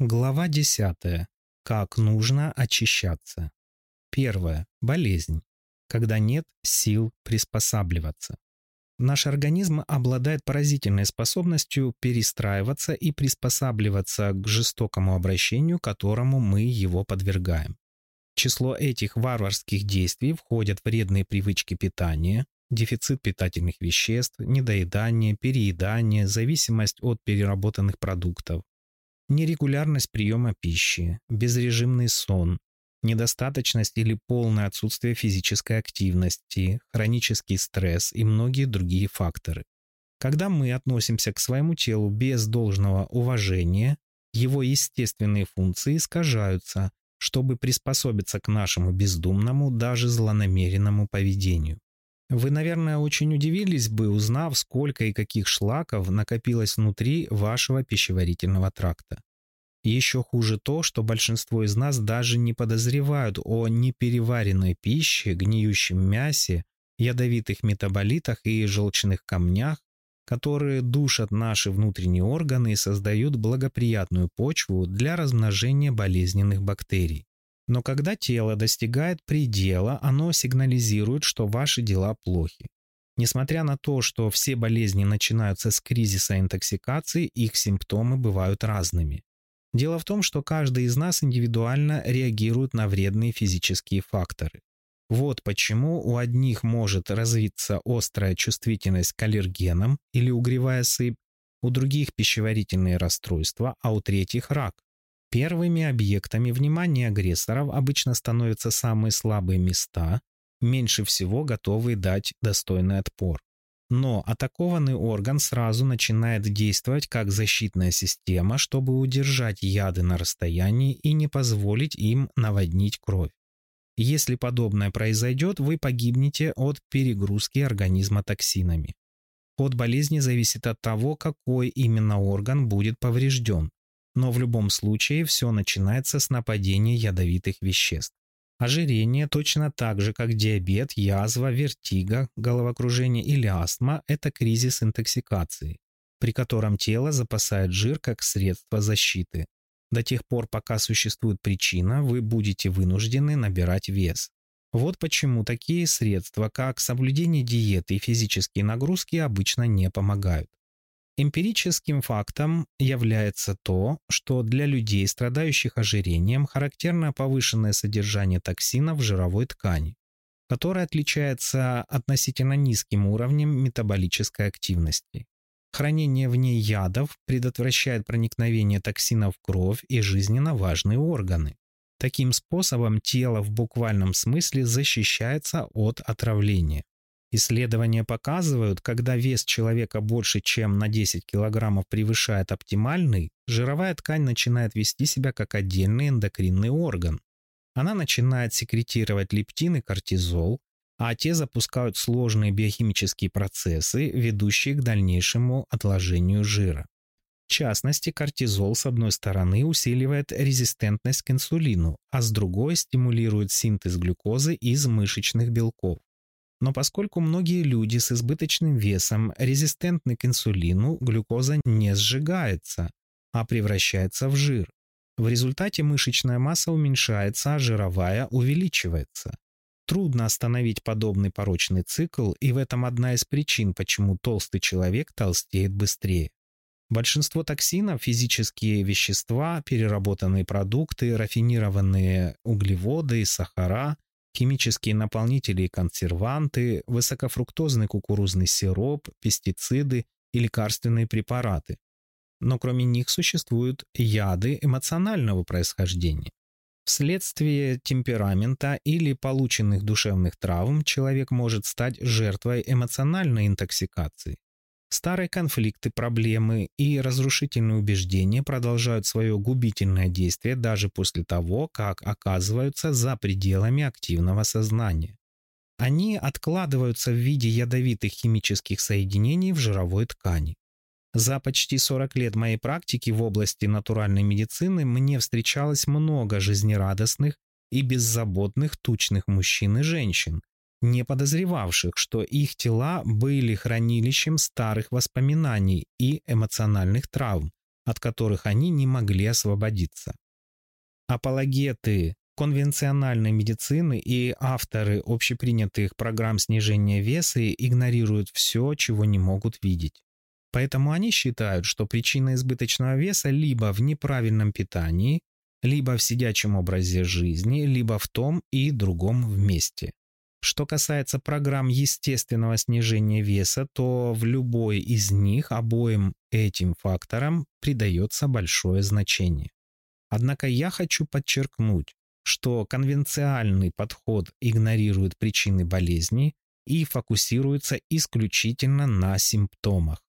Глава 10. Как нужно очищаться. Первое. Болезнь. Когда нет сил приспосабливаться. Наш организм обладает поразительной способностью перестраиваться и приспосабливаться к жестокому обращению, которому мы его подвергаем. В число этих варварских действий входят вредные привычки питания, дефицит питательных веществ, недоедание, переедание, зависимость от переработанных продуктов, нерегулярность приема пищи, безрежимный сон, недостаточность или полное отсутствие физической активности, хронический стресс и многие другие факторы. Когда мы относимся к своему телу без должного уважения, его естественные функции искажаются, чтобы приспособиться к нашему бездумному, даже злонамеренному поведению. Вы, наверное, очень удивились бы, узнав, сколько и каких шлаков накопилось внутри вашего пищеварительного тракта. Еще хуже то, что большинство из нас даже не подозревают о непереваренной пище, гниющем мясе, ядовитых метаболитах и желчных камнях, которые душат наши внутренние органы и создают благоприятную почву для размножения болезненных бактерий. Но когда тело достигает предела, оно сигнализирует, что ваши дела плохи. Несмотря на то, что все болезни начинаются с кризиса интоксикации, их симптомы бывают разными. Дело в том, что каждый из нас индивидуально реагирует на вредные физические факторы. Вот почему у одних может развиться острая чувствительность к аллергенам или угревая сыпь, у других пищеварительные расстройства, а у третьих рак. Первыми объектами внимания агрессоров обычно становятся самые слабые места, меньше всего готовые дать достойный отпор. Но атакованный орган сразу начинает действовать как защитная система, чтобы удержать яды на расстоянии и не позволить им наводнить кровь. Если подобное произойдет, вы погибнете от перегрузки организма токсинами. Ход болезни зависит от того, какой именно орган будет поврежден. Но в любом случае все начинается с нападения ядовитых веществ. Ожирение точно так же, как диабет, язва, вертига, головокружение или астма – это кризис интоксикации, при котором тело запасает жир как средство защиты. До тех пор, пока существует причина, вы будете вынуждены набирать вес. Вот почему такие средства, как соблюдение диеты и физические нагрузки, обычно не помогают. Эмпирическим фактом является то, что для людей, страдающих ожирением, характерно повышенное содержание токсина в жировой ткани, которая отличается относительно низким уровнем метаболической активности. Хранение в ней ядов предотвращает проникновение токсинов в кровь и жизненно важные органы. Таким способом тело в буквальном смысле защищается от отравления. Исследования показывают, когда вес человека больше, чем на 10 килограммов превышает оптимальный, жировая ткань начинает вести себя как отдельный эндокринный орган. Она начинает секретировать лептин и кортизол, а те запускают сложные биохимические процессы, ведущие к дальнейшему отложению жира. В частности, кортизол с одной стороны усиливает резистентность к инсулину, а с другой стимулирует синтез глюкозы из мышечных белков. Но поскольку многие люди с избыточным весом резистентны к инсулину, глюкоза не сжигается, а превращается в жир. В результате мышечная масса уменьшается, а жировая увеличивается. Трудно остановить подобный порочный цикл, и в этом одна из причин, почему толстый человек толстеет быстрее. Большинство токсинов, физические вещества, переработанные продукты, рафинированные углеводы и сахара – химические наполнители и консерванты, высокофруктозный кукурузный сироп, пестициды и лекарственные препараты. Но кроме них существуют яды эмоционального происхождения. Вследствие темперамента или полученных душевных травм человек может стать жертвой эмоциональной интоксикации. Старые конфликты, проблемы и разрушительные убеждения продолжают свое губительное действие даже после того, как оказываются за пределами активного сознания. Они откладываются в виде ядовитых химических соединений в жировой ткани. За почти 40 лет моей практики в области натуральной медицины мне встречалось много жизнерадостных и беззаботных тучных мужчин и женщин, не подозревавших, что их тела были хранилищем старых воспоминаний и эмоциональных травм, от которых они не могли освободиться. Апологеты конвенциональной медицины и авторы общепринятых программ снижения веса игнорируют все, чего не могут видеть. Поэтому они считают, что причина избыточного веса либо в неправильном питании, либо в сидячем образе жизни, либо в том и другом вместе. Что касается программ естественного снижения веса, то в любой из них обоим этим факторам придается большое значение. Однако я хочу подчеркнуть, что конвенциальный подход игнорирует причины болезни и фокусируется исключительно на симптомах.